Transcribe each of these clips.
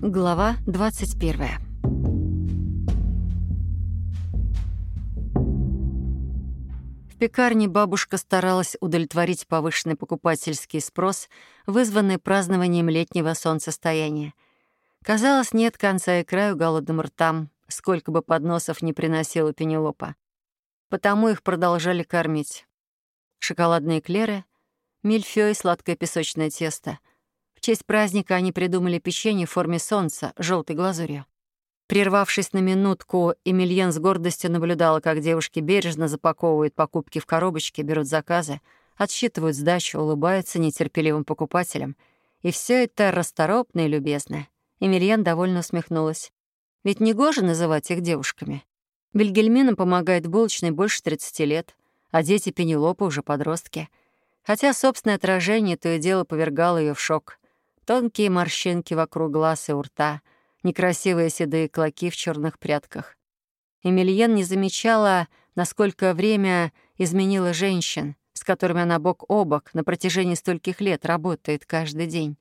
Глава 21. В пекарне бабушка старалась удовлетворить повышенный покупательский спрос, вызванный празднованием летнего солнцестояния. Казалось, нет конца и краю голодным ртам, сколько бы подносов не приносила Пенелопа. Потому их продолжали кормить. Шоколадные клеры, мильфёй, сладкое песочное тесто — в честь праздника они придумали печенье в форме солнца, желтой глазурью. Прервавшись на минутку, Эмильен с гордостью наблюдала, как девушки бережно запаковывают покупки в коробочки, берут заказы, отсчитывают сдачу, улыбаются нетерпеливым покупателям. И все это расторопно и любезно. Эмильен довольно усмехнулась. Ведь не гоже называть их девушками. Вильгельмина помогает булочной больше 30 лет, а дети Пенелопы уже подростки. Хотя собственное отражение то и дело повергало ее в шок. Тонкие морщинки вокруг глаз и у рта, некрасивые седые клоки в черных прядках. Эмильен не замечала, насколько время изменило женщин, с которыми она бок о бок на протяжении стольких лет работает каждый день.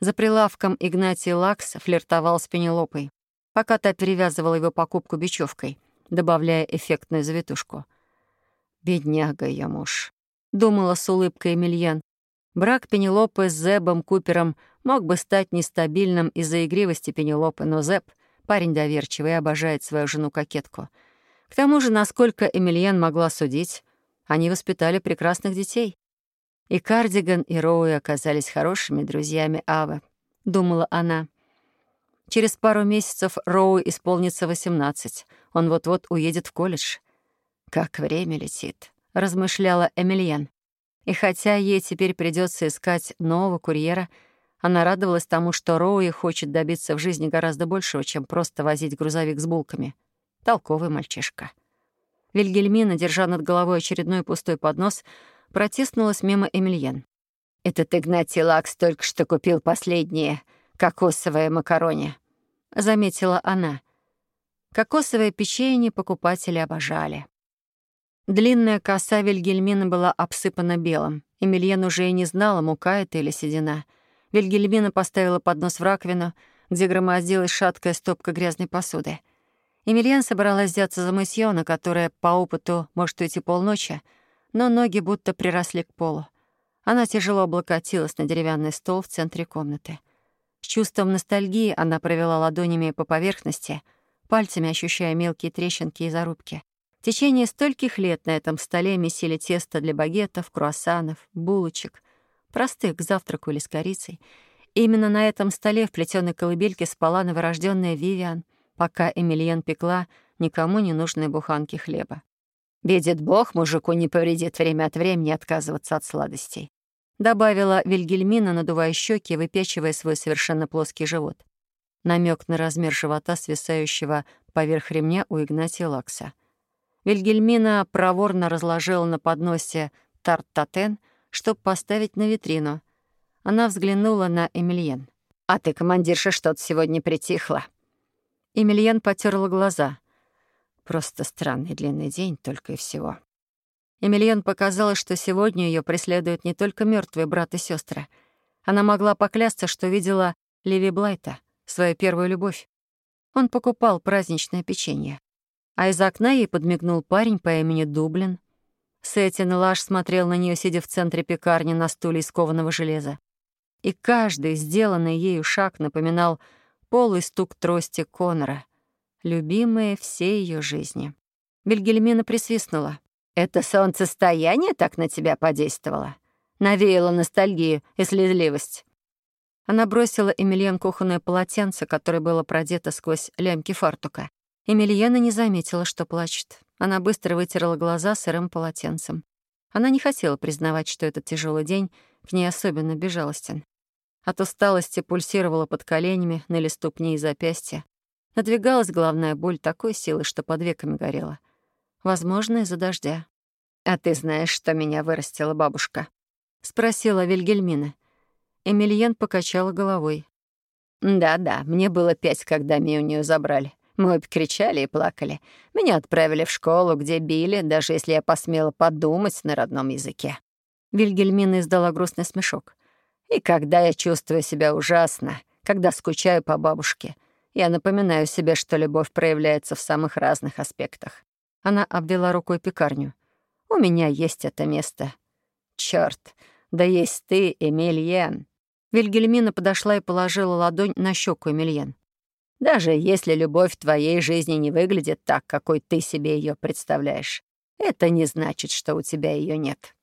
За прилавком Игнатий Лакс флиртовал с Пенелопой, пока та перевязывала его покупку бечевкой, добавляя эффектную завитушку. «Бедняга ее муж», — думала с улыбкой Эмильен, Брак Пенелопы с Зебом Купером мог бы стать нестабильным из-за игривости Пенелопы, но Зеб — парень доверчивый и обожает свою жену-кокетку. К тому же, насколько Эмильен могла судить, они воспитали прекрасных детей. И Кардиган, и Роуи оказались хорошими друзьями Авы, — думала она. Через пару месяцев Роуи исполнится 18. Он вот-вот уедет в колледж. «Как время летит», — размышляла Эмильен. И хотя ей теперь придется искать нового курьера, она радовалась тому, что Роуи хочет добиться в жизни гораздо большего, чем просто возить грузовик с булками. Толковый мальчишка. Вильгельмина, держа над головой очередной пустой поднос, протиснулась мимо Эмильен. «Этот Игнатий Лакс только что купил последние кокосовые макарони», — заметила она. Кокосовое печенье покупатели обожали. Длинная коса Вильгельмина была обсыпана белым. Эмильен уже и не знала, мука это или седина. Вильгельмина поставила поднос в раковину, где громоздилась шаткая стопка грязной посуды. Эмильен собралась взяться за мытьё, на которое по опыту может уйти полночи, но ноги будто приросли к полу. Она тяжело облокотилась на деревянный стол в центре комнаты. С чувством ностальгии она провела ладонями по поверхности, пальцами ощущая мелкие трещинки и зарубки. В течение стольких лет на этом столе месили тесто для багетов, круассанов, булочек, простых к завтраку или с корицей. И именно на этом столе в плетёной колыбельке спала новорожденная Вивиан, пока Эмильен пекла никому не нужные буханки хлеба. «Видит Бог, мужику не повредит время от времени отказываться от сладостей», добавила Вильгельмина, надувая щеки и выпечивая свой совершенно плоский живот. Намек на размер живота, свисающего поверх ремня у Игнатия Лакса — Вильгельмина проворно разложила на подносе тарт-татен, чтобы поставить на витрину. Она взглянула на Эмильен. «А ты, командирша, что-то сегодня притихла». Эмильен потерла глаза. Просто странный длинный день, только и всего. Эмильен показалось, что сегодня ее преследуют не только мертвые брат и сестры. Она могла поклясться, что видела Леви Блайта, свою первую любовь. Он покупал праздничное печенье а из окна ей подмигнул парень по имени Дублин. Сеттин Лаш смотрел на нее, сидя в центре пекарни на стуле из кованого железа. И каждый сделанный ею шаг напоминал полый стук трости Конора, любимые всей ее жизни. Вильгельмина присвистнула. «Это солнцестояние так на тебя подействовало? Навеяло ностальгию и слезливость?» Она бросила Эмильен кухонное полотенце, которое было продето сквозь лямки фартука. Эмильена не заметила, что плачет. Она быстро вытерла глаза сырым полотенцем. Она не хотела признавать, что этот тяжелый день к ней особенно безжалостен. От усталости пульсировала под коленями, ныли ступни и запястья. Надвигалась головная боль такой силы, что под веками горела. Возможно, из-за дождя. «А ты знаешь, что меня вырастила бабушка?» — спросила Вильгельмина. Эмильен покачала головой. «Да-да, мне было пять, когда меня у нее забрали. Мы обе кричали и плакали. Меня отправили в школу, где били, даже если я посмела подумать на родном языке. Вильгельмина издала грустный смешок. И когда я чувствую себя ужасно, Когда скучаю по бабушке, я напоминаю себе, что любовь проявляется в самых разных аспектах. Она обвела рукой пекарню. «У меня есть это место. Чёрт, да есть ты, Эмильен». Вильгельмина подошла и положила ладонь на щеку Эмильен. «Даже если любовь в твоей жизни не выглядит так, какой ты себе ее представляешь, это не значит, что у тебя ее нет».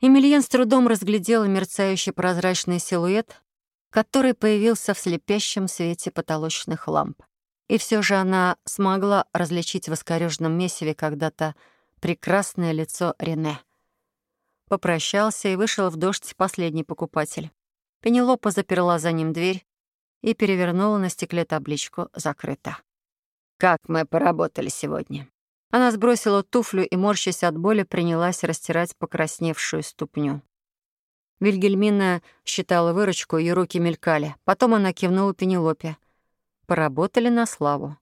Эмильен с трудом разглядела мерцающий прозрачный силуэт, который появился в слепящем свете потолочных ламп. И все же она смогла различить в искорёженном месиве когда-то прекрасное лицо Рене. Попрощался и вышел в дождь последний покупатель. Пенелопа заперла за ним дверь и перевернула на стекле табличку «Закрыто». «Как мы поработали сегодня?» Она сбросила туфлю и, морщась от боли, принялась растирать покрасневшую ступню. Вильгельмина считала выручку, ее руки мелькали. Потом она кивнула Пенелопе. Поработали на славу.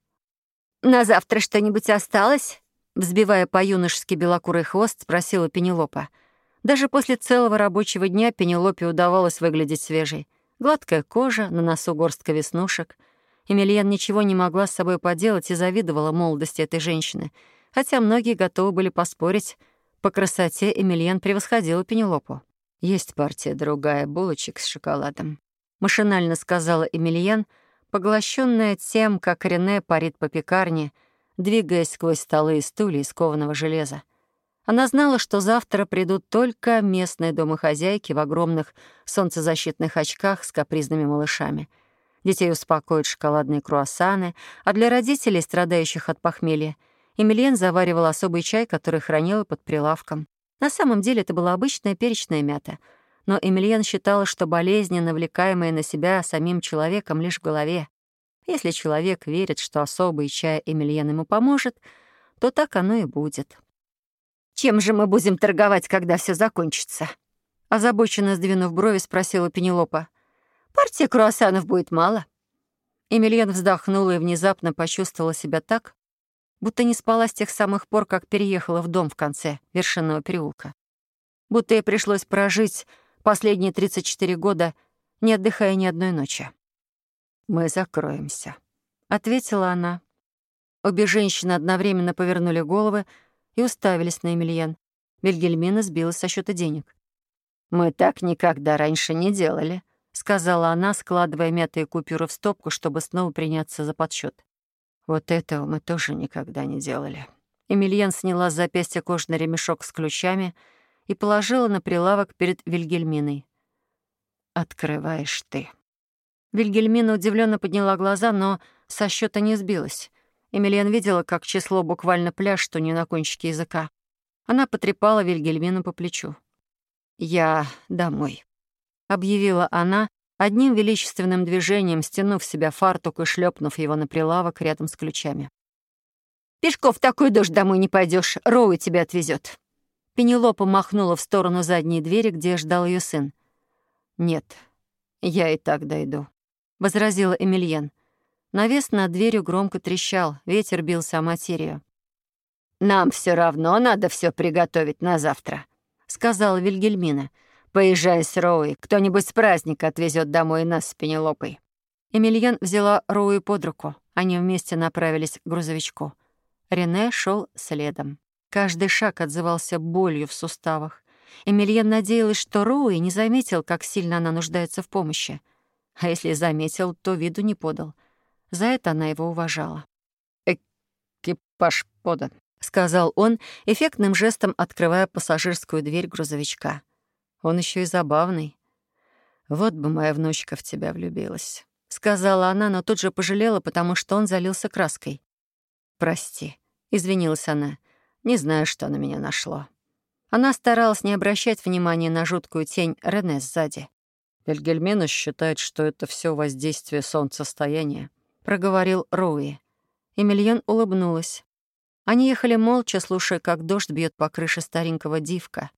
«На завтра что-нибудь осталось?» Взбивая по-юношески белокурый хвост, спросила Пенелопа. Даже после целого рабочего дня Пенелопе удавалось выглядеть свежей. Гладкая кожа, на носу горстка веснушек. Эмильен ничего не могла с собой поделать и завидовала молодости этой женщины. Хотя многие готовы были поспорить, по красоте Эмильен превосходила Пенелопу. «Есть партия другая булочек с шоколадом», — машинально сказала Эмильен, поглощенная тем, как Рене парит по пекарне, двигаясь сквозь столы и стулья из кованого железа. Она знала, что завтра придут только местные домохозяйки в огромных солнцезащитных очках с капризными малышами. Детей успокоят шоколадные круассаны, а для родителей, страдающих от похмелья, Эмильен заваривала особый чай, который хранила под прилавком. На самом деле это была обычная перечная мята, но Эмильен считала, что болезни, навлекаемые на себя самим человеком, лишь в голове. Если человек верит, что особый чай Эмильен ему поможет, то так оно и будет. «Чем же мы будем торговать, когда все закончится?» Озабоченно сдвинув брови, спросила Пенелопа. «Партия круассанов будет мало». Эмильен вздохнула и внезапно почувствовала себя так, будто не спала с тех самых пор, как переехала в дом в конце Вершинного переулка. Будто ей пришлось прожить последние 34 года, не отдыхая ни одной ночи. «Мы закроемся», — ответила она. Обе женщины одновременно повернули головы и уставились на Эмильен. Вильгельмина сбилась со счета денег. «Мы так никогда раньше не делали», — сказала она, складывая мятые купюры в стопку, чтобы снова приняться за подсчет. Вот этого мы тоже никогда не делали. Эмильен сняла с запястья кожаный ремешок с ключами и положила на прилавок перед Вильгельминой. «Открываешь ты». Вильгельмина удивленно подняла глаза, но со счета не сбилась. Эмильен видела, как число буквально пляшет у нее на кончике языка. Она потрепала Вильгельмину по плечу. «Я домой», — объявила она, одним величественным движением стянув себя фартук и шлепнув его на прилавок рядом с ключами. «Пешков такой дождь домой не пойдешь, Роуи тебя отвезет. Пенелопа махнула в сторону задней двери, где ждал ее сын. «Нет, я и так дойду», — возразила Эмильен. Навес над дверью громко трещал, ветер бился о материю. «Нам все равно надо все приготовить на завтра», — сказала Вильгельмина. Поезжай с Роуи. Кто-нибудь с праздника отвезет домой нас с Пенелопой». Эмильен взяла Роуи под руку. Они вместе направились к грузовичку. Рене шел следом. Каждый шаг отзывался болью в суставах. Эмильен надеялась, что Роуи не заметил, как сильно она нуждается в помощи. А если заметил, то виду не подал. За это она его уважала. «Экипаж подан», — сказал он, эффектным жестом открывая пассажирскую дверь грузовичка. Он еще и забавный. Вот бы моя внучка в тебя влюбилась. Сказала она, но тут же пожалела, потому что он залился краской. «Прости», — извинилась она. «Не знаю, что на меня нашло». Она старалась не обращать внимания на жуткую тень Рене сзади. «Вильгельмина считает, что это все воздействие солнцестояния», — проговорил Роуи. Эмильен улыбнулась. Они ехали молча, слушая, как дождь бьет по крыше старенького дивка.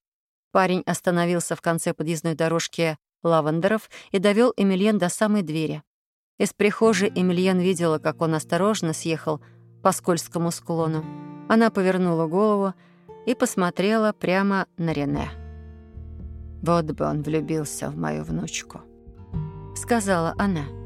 Парень остановился в конце подъездной дорожки лавандеров и довел Эмильен до самой двери. Из прихожей Эмильен видела, как он осторожно съехал по скользкому склону. Она повернула голову и посмотрела прямо на Рене. «Вот бы он влюбился в мою внучку», — сказала она.